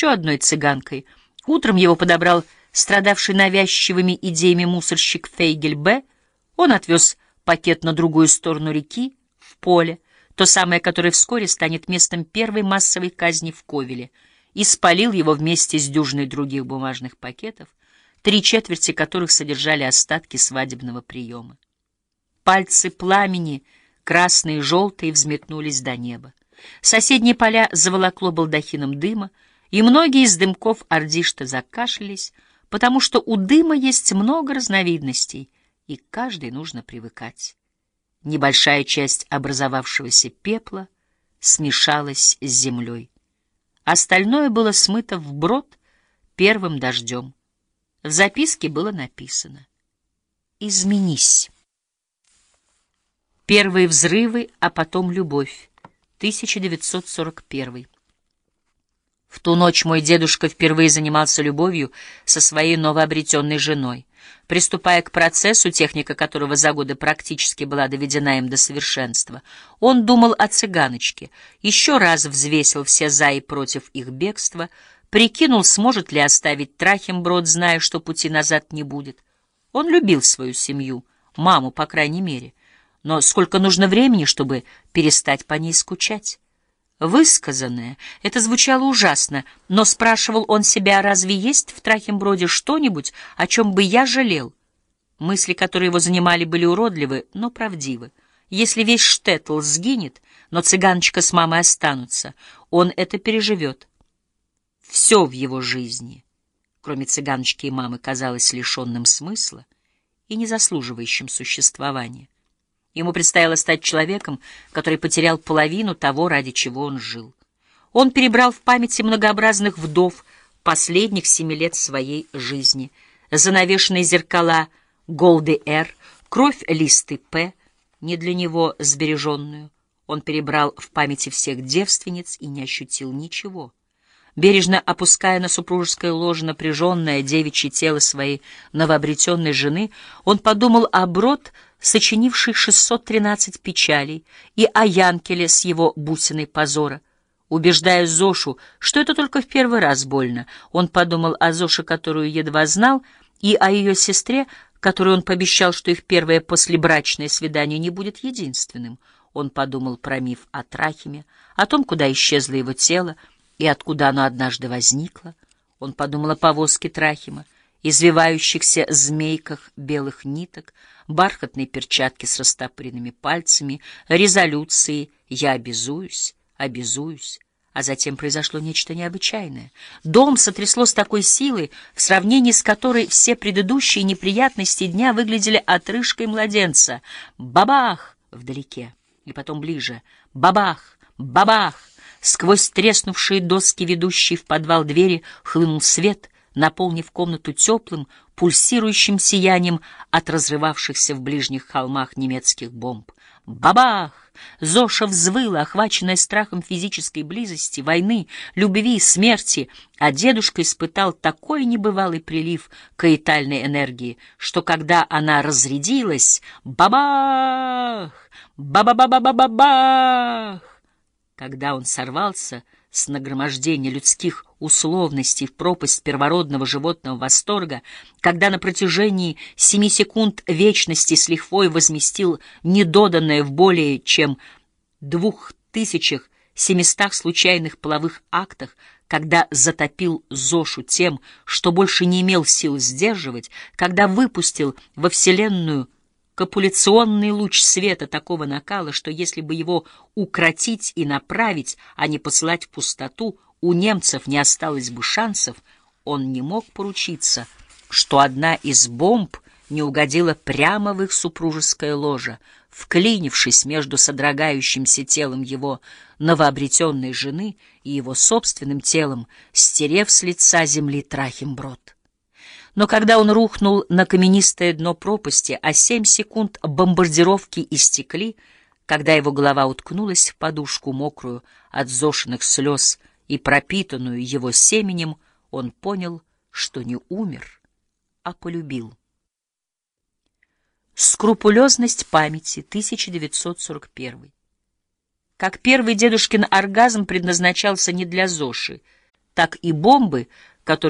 еще одной цыганкой. Утром его подобрал страдавший навязчивыми идеями мусорщик Фейгель Б. Он отвез пакет на другую сторону реки, в поле, то самое, которое вскоре станет местом первой массовой казни в Ковеле, и спалил его вместе с дюжиной других бумажных пакетов, три четверти которых содержали остатки свадебного приема. Пальцы пламени, красные и желтые, взметнулись до неба. Соседние поля заволокло балдахином дыма, и многие из дымков ордишта закашлялись, потому что у дыма есть много разновидностей, и к каждой нужно привыкать. Небольшая часть образовавшегося пепла смешалась с землей. Остальное было смыто вброд первым дождем. В записке было написано «Изменись». Первые взрывы, а потом любовь. 1941. В ту ночь мой дедушка впервые занимался любовью со своей новообретенной женой. Приступая к процессу, техника которого за годы практически была доведена им до совершенства, он думал о цыганочке, еще раз взвесил все «за» и против их бегства, прикинул, сможет ли оставить Трахимброд, зная, что пути назад не будет. Он любил свою семью, маму, по крайней мере, но сколько нужно времени, чтобы перестать по ней скучать? Высказанное, это звучало ужасно, но спрашивал он себя, разве есть в Трахимброде что-нибудь, о чем бы я жалел? Мысли, которые его занимали, были уродливы, но правдивы. Если весь Штетл сгинет, но цыганочка с мамой останутся, он это переживет. Все в его жизни, кроме цыганочки и мамы, казалось лишенным смысла и не заслуживающим существования. Ему предстояло стать человеком, который потерял половину того, ради чего он жил. Он перебрал в памяти многообразных вдов последних семи лет своей жизни, занавешенные зеркала Голды Р, кровь листы П, не для него сбереженную. Он перебрал в памяти всех девственниц и не ощутил ничего. Бережно опуская на супружеское ложе напряженное девичье тело своей новообретенной жены, он подумал о брод, сочинивший 613 печалей, и о Янкеле с его бусиной позора. Убеждая Зошу, что это только в первый раз больно, он подумал о Зоше, которую едва знал, и о ее сестре, которой он пообещал, что их первое послебрачное свидание не будет единственным. Он подумал про миф о Трахиме, о том, куда исчезло его тело и откуда оно однажды возникло. Он подумал о повозке Трахима, извивающихся змейках белых ниток, бархатной перчатке с растопыренными пальцами, резолюции «Я обязуюсь, обязуюсь». А затем произошло нечто необычайное. Дом сотрясло с такой силой, в сравнении с которой все предыдущие неприятности дня выглядели отрыжкой младенца. Бабах! Вдалеке. И потом ближе. Бабах! Бабах! Сквозь треснувшие доски, ведущие в подвал двери, хлынул свет, наполнив комнату теплым, пульсирующим сиянием от разрывавшихся в ближних холмах немецких бомб. Бабах! Зоша взвыла, охваченная страхом физической близости, войны, любви, смерти, а дедушка испытал такой небывалый прилив каэтальной энергии, что когда она разрядилась, бабах! Ба-ба-ба-ба-ба-бах! Когда он сорвался — с нагромождения людских условностей в пропасть первородного животного восторга, когда на протяжении семи секунд вечности с лихвой возместил недоданное в более чем двух тысячах семистах случайных половых актах, когда затопил Зошу тем, что больше не имел сил сдерживать, когда выпустил во Вселенную копуляционный луч света такого накала, что если бы его укротить и направить, а не посылать в пустоту, у немцев не осталось бы шансов, он не мог поручиться, что одна из бомб не угодила прямо в их супружеское ложе, вклинившись между содрогающимся телом его новообретенной жены и его собственным телом, стерев с лица земли Трахимброд. Но когда он рухнул на каменистое дно пропасти, а семь секунд бомбардировки истекли, когда его голова уткнулась в подушку, мокрую от зошенных слез и пропитанную его семенем, он понял, что не умер, а полюбил. Скрупулезность памяти, 1941. Как первый дедушкин оргазм предназначался не для Зоши, так и бомбы, которые